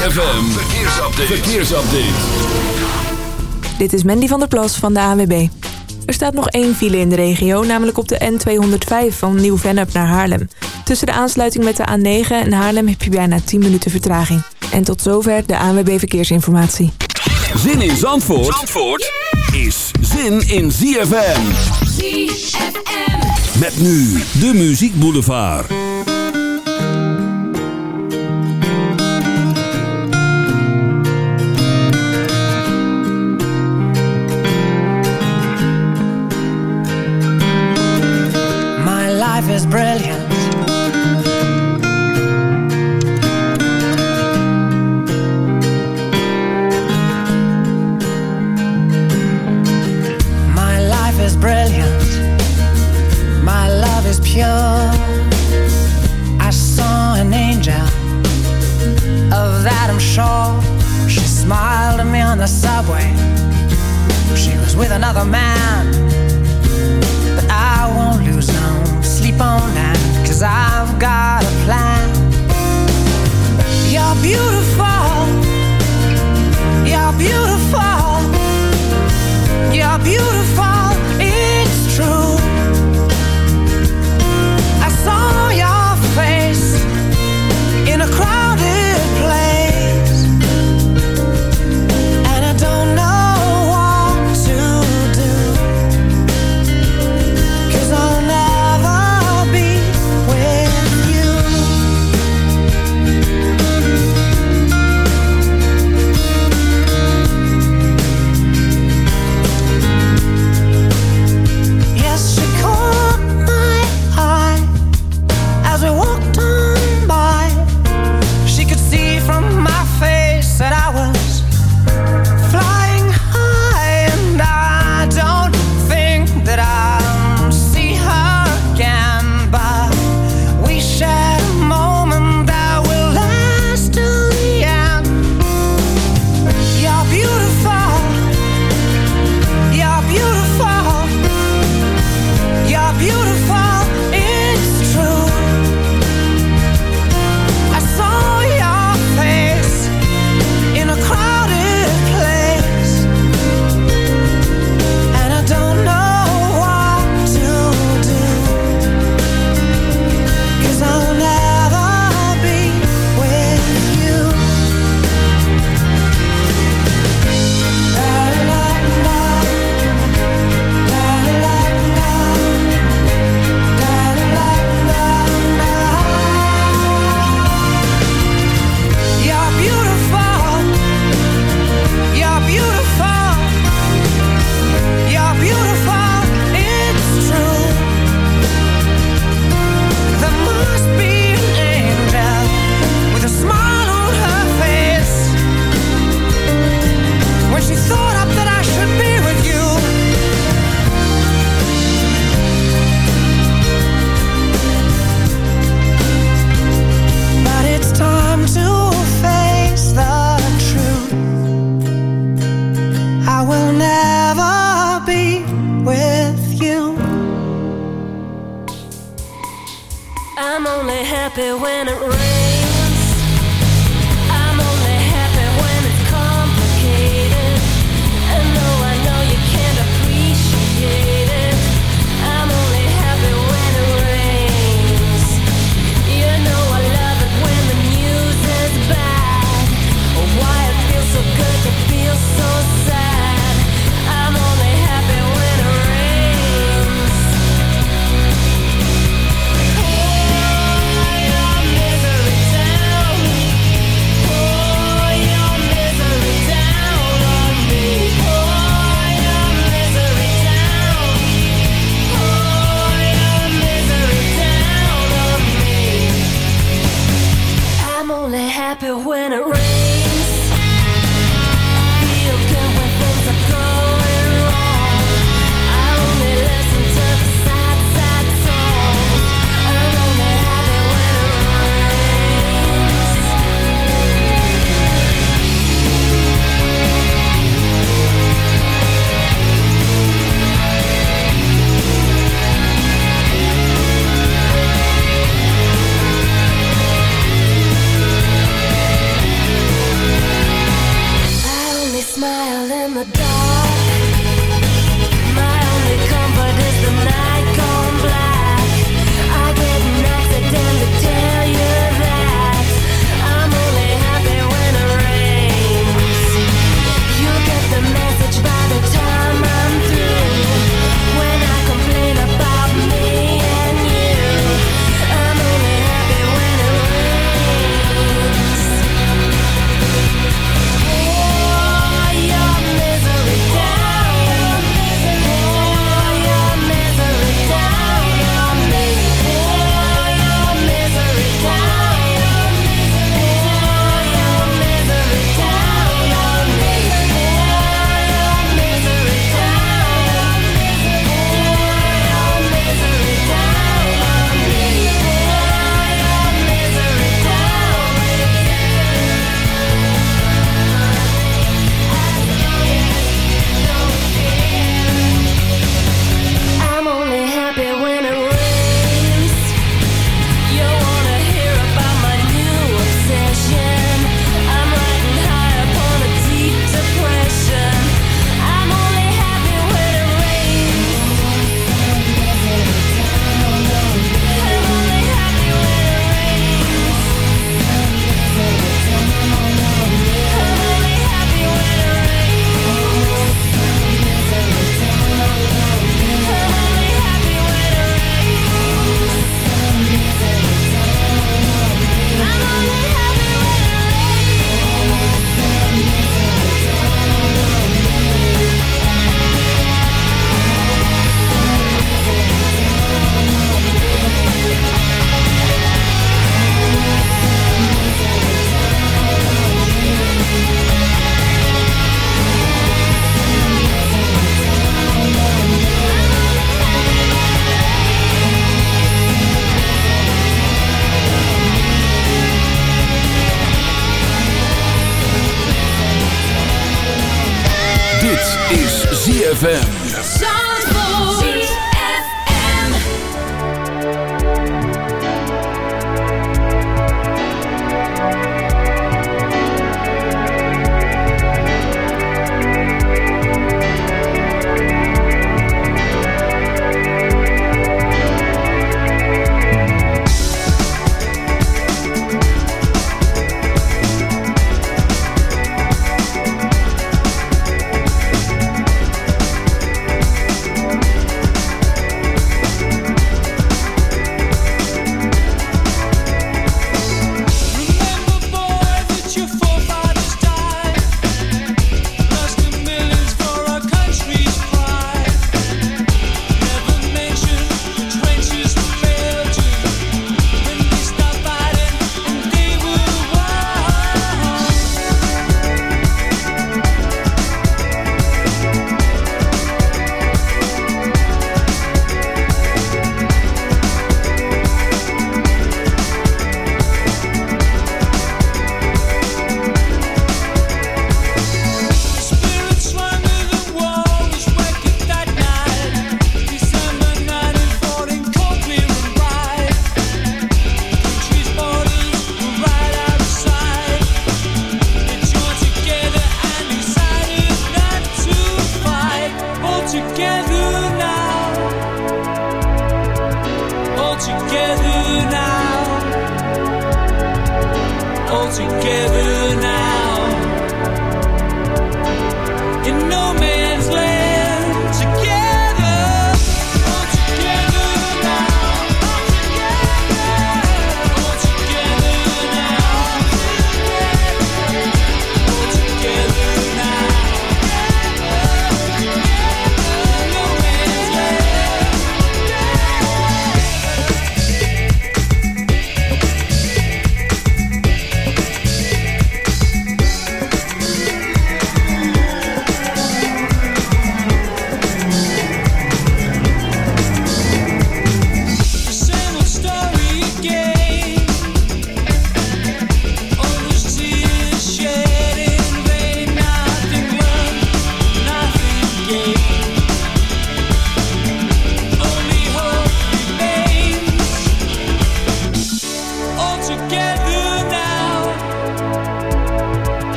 ZFM, verkeersupdate. Dit is Mandy van der Plas van de AWB. Er staat nog één file in de regio, namelijk op de N205 van Nieuw-Vennep naar Haarlem. Tussen de aansluiting met de A9 en Haarlem heb je bijna 10 minuten vertraging. En tot zover de ANWB Verkeersinformatie. Zin in Zandvoort, Zandvoort is zin in ZFM. ZFM. Met nu de Muziek Boulevard. umbrella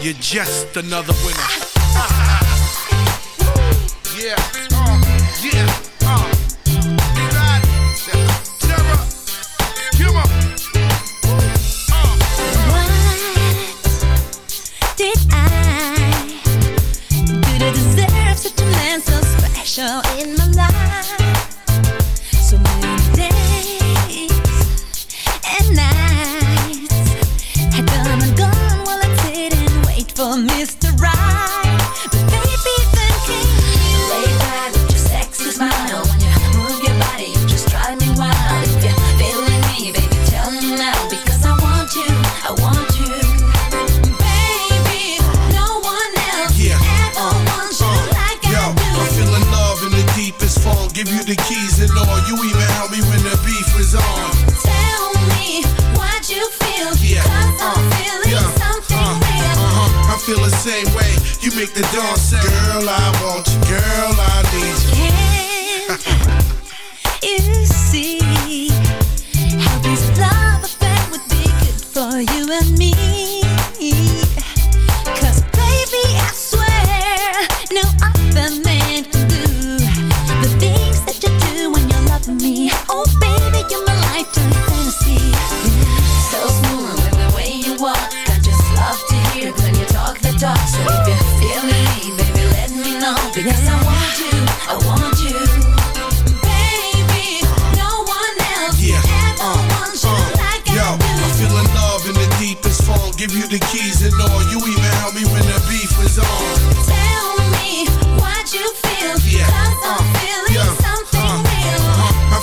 You're just another winner. yeah. Uh. Yeah.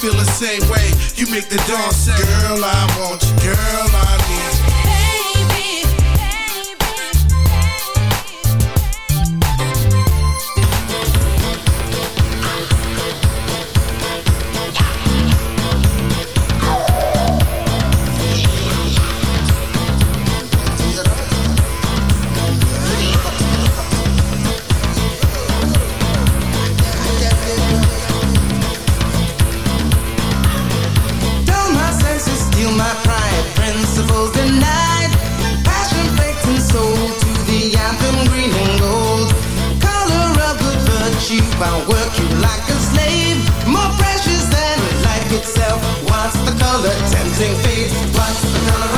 Feel the same way. You make the say, Girl, I want you. Girl, I I'll work you like a slave. More precious than life itself. What's the color? Tempting fate. What's the color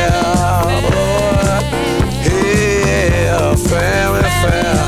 a family affair.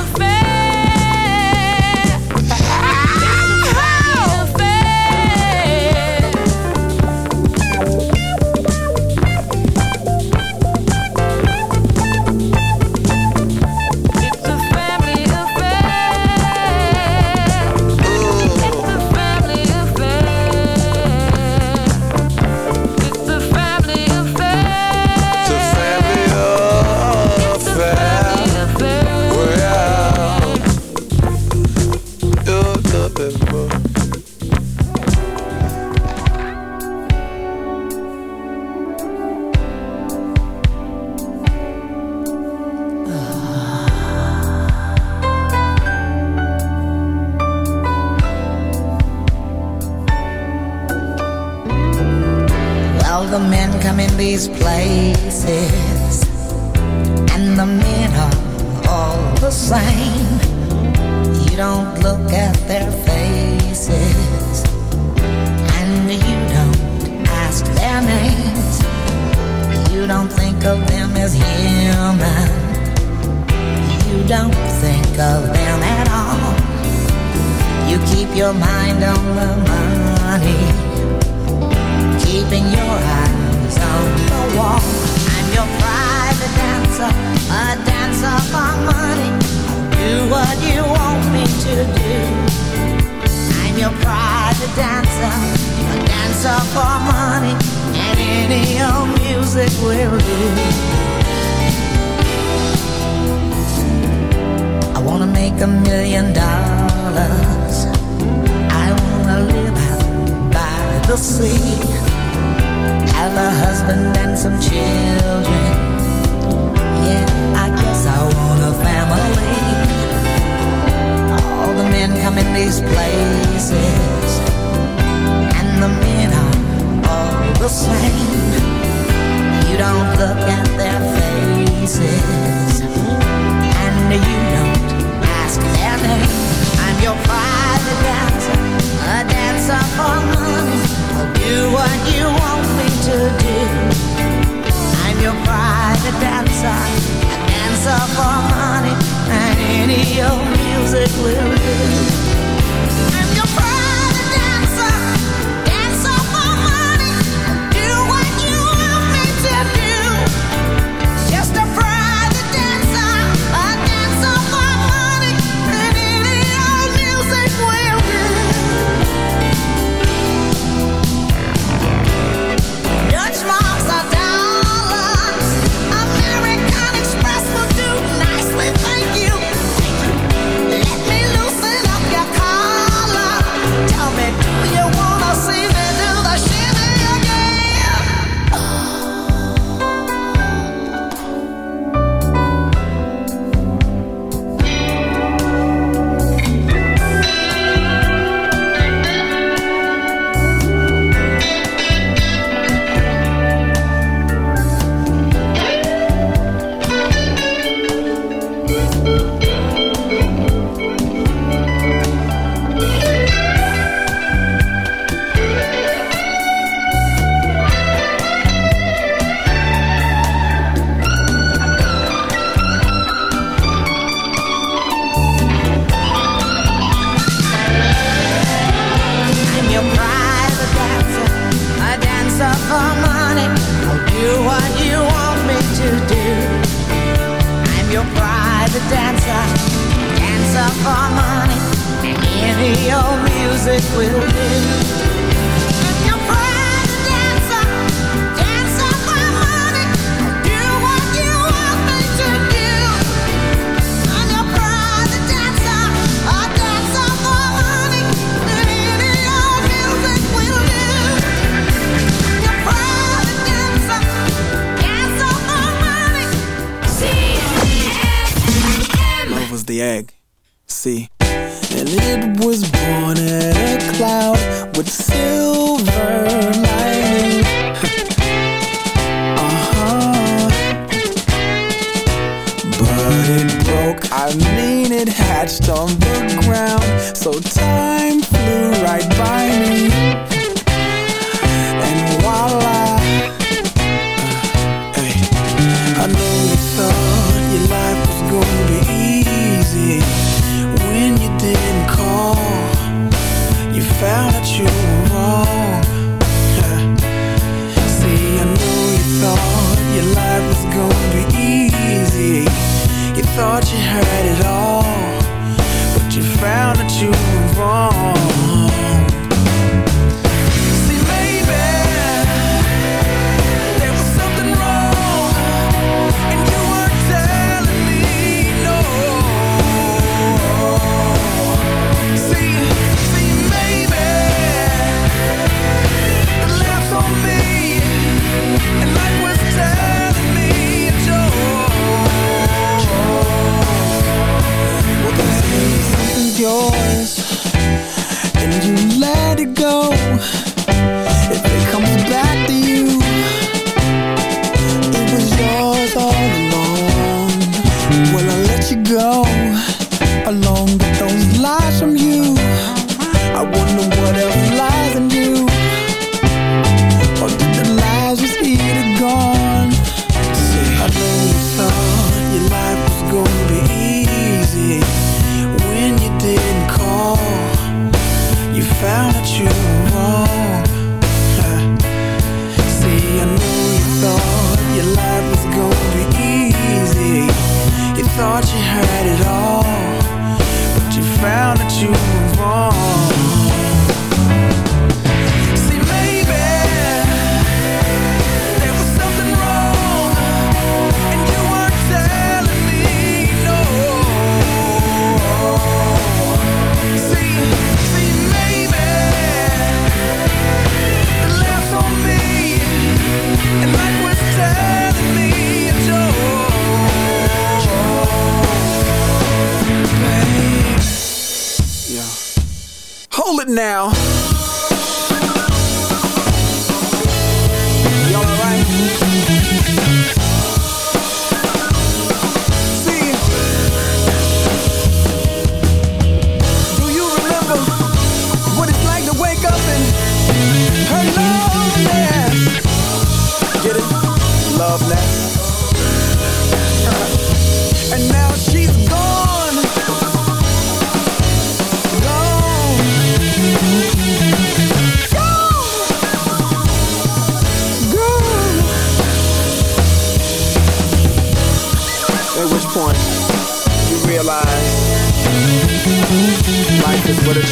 Now.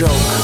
Joke,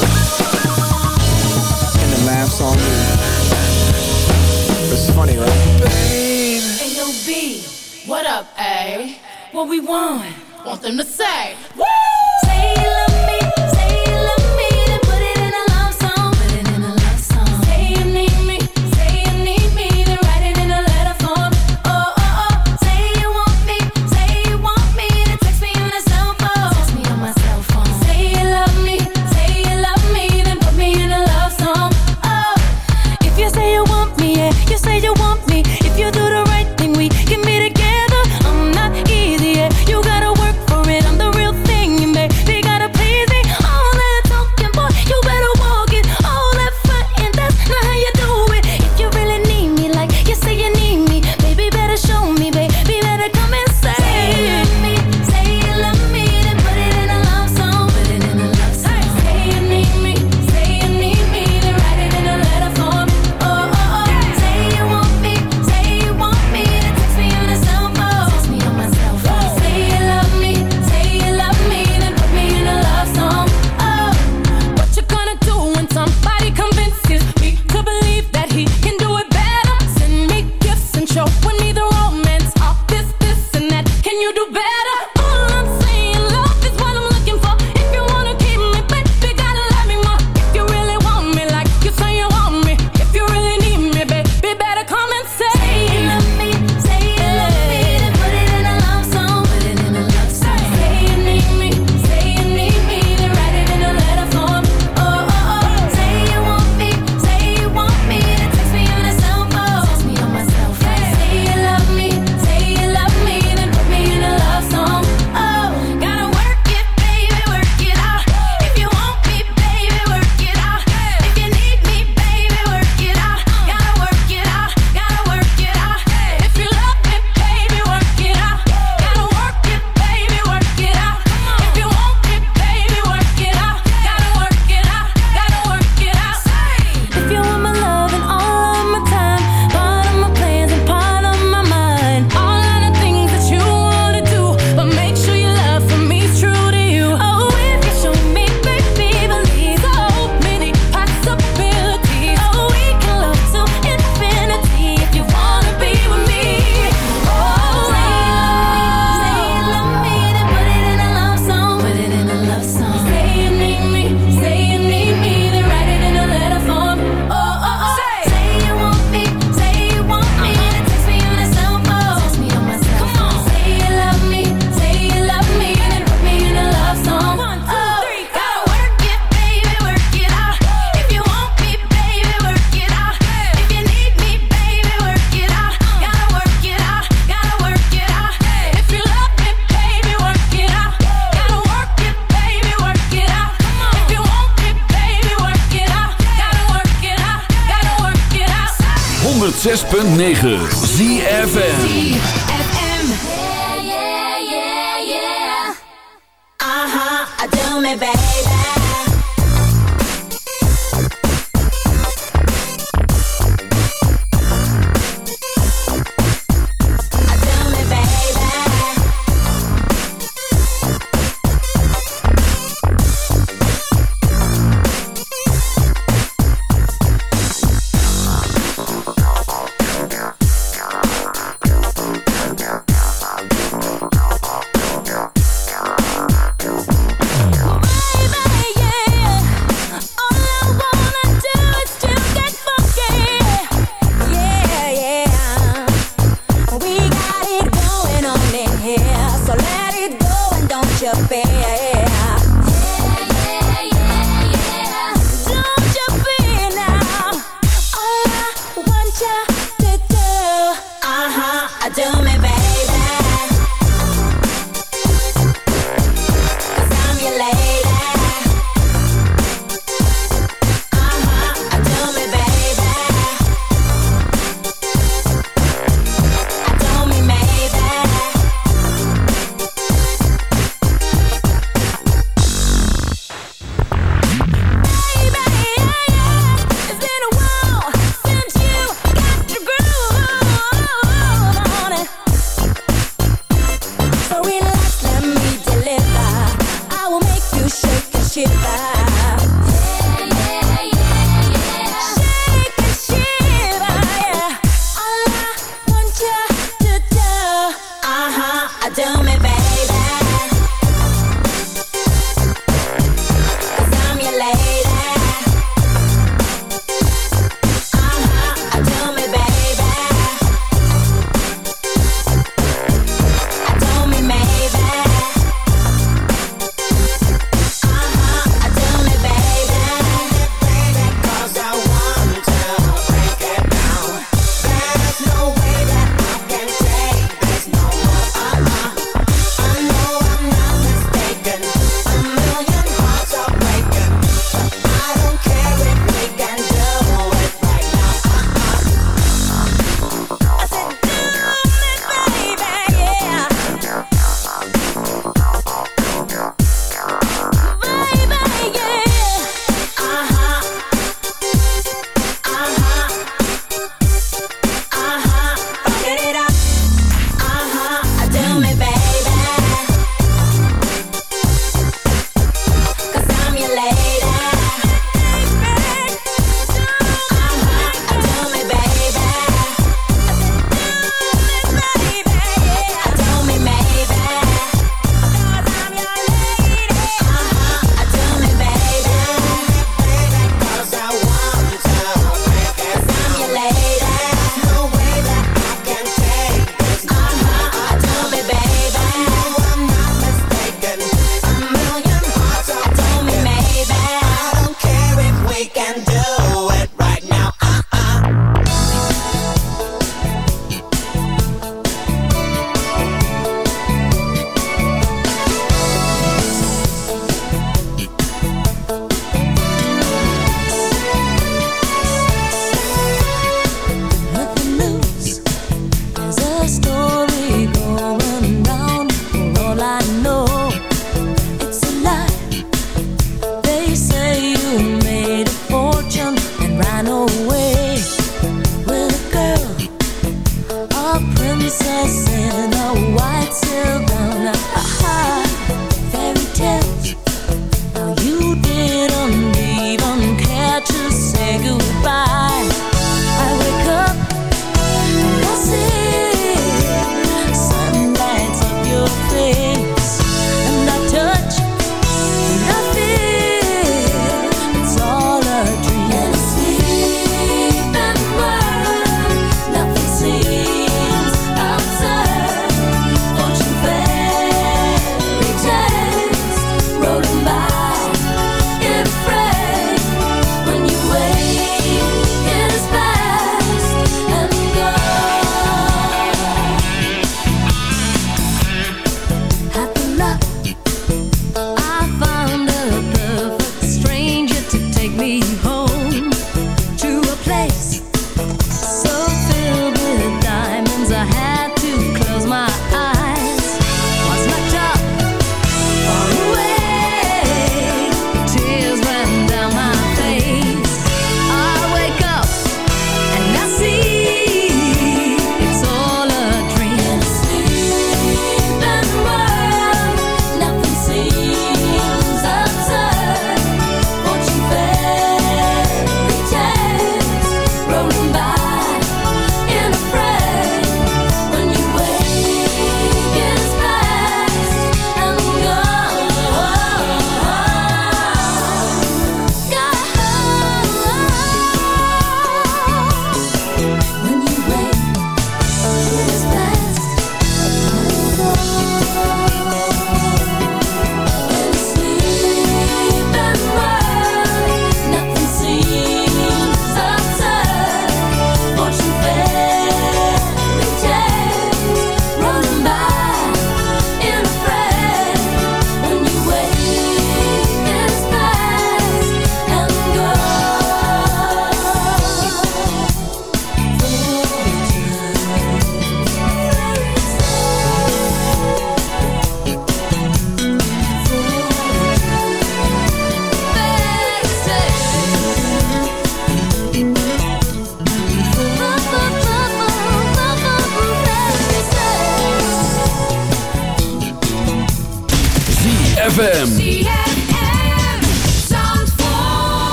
106.9 Zie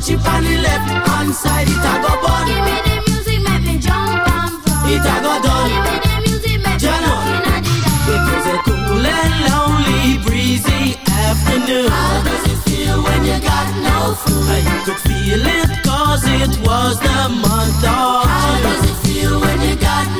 The dutchie on the left hand side. It a go bun. give me the music, make me jump and from. It a go done. Give me the music, make me in. It was a cool and lonely, breezy afternoon. How does it feel when you got no food? I could feel it cause it was the month of How does it feel when you got no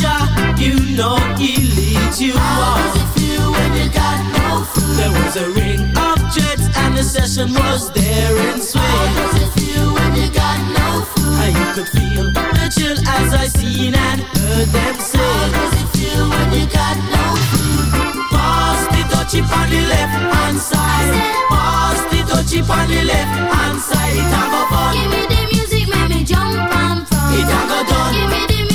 Jah, you know he leads you How on. does it feel when you got no food? There was a ring of jets and the session was there in How does it feel when you got no food? And you could feel the chill as I seen and heard them How does it feel when you got no food? Pass the dutchie on the left hand side. Pass the dutchie on the left hand side. It a go fun. Give me the music, make me jump and from. It a go done. Give me the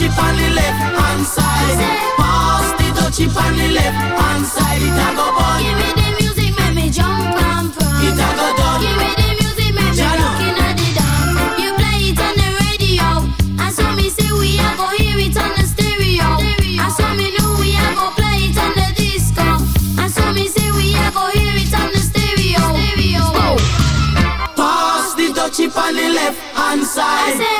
Pass the dutchie on the left hand side. Pass the dutchie on the left hand side. It a go bun. give me the music, make me jump and from. It a go done. Give me the music, make me walk in the dark. You play it on the radio, and so me say we a go hear it on the stereo. And so me know we a go play it on the disco. And so me say we a go hear it on the stereo. Stereo. Pass the dutchie on the left hand side.